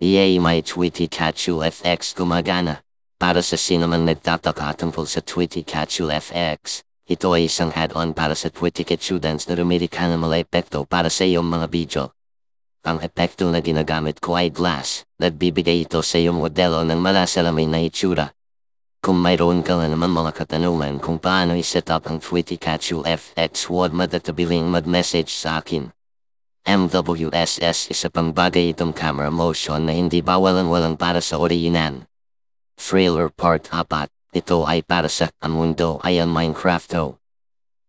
Yay may Tweety Catchu FX gumagana. Para sa sino man nagtataka tungkol sa Tweety Catchu FX, ito ay isang add-on para sa Tweety Catchu Dance na rumilika ng mga epekto para sa iyong mga video. Ang epekto na ginagamit ko ay glass, nagbibigay ito sa iyong modelo ng malasalamin na itsura. Kung mayroon ka na naman mga katanungan kung paano i-set up ang Tweety Catchu FX huwag madatabiling mag-message sa akin. MWSS isa pang bagay itong camera motion na hindi bawalan-walang para sa originan. Trailer Part 4, ito ay para sa ang mundo ay ang Minecraft o.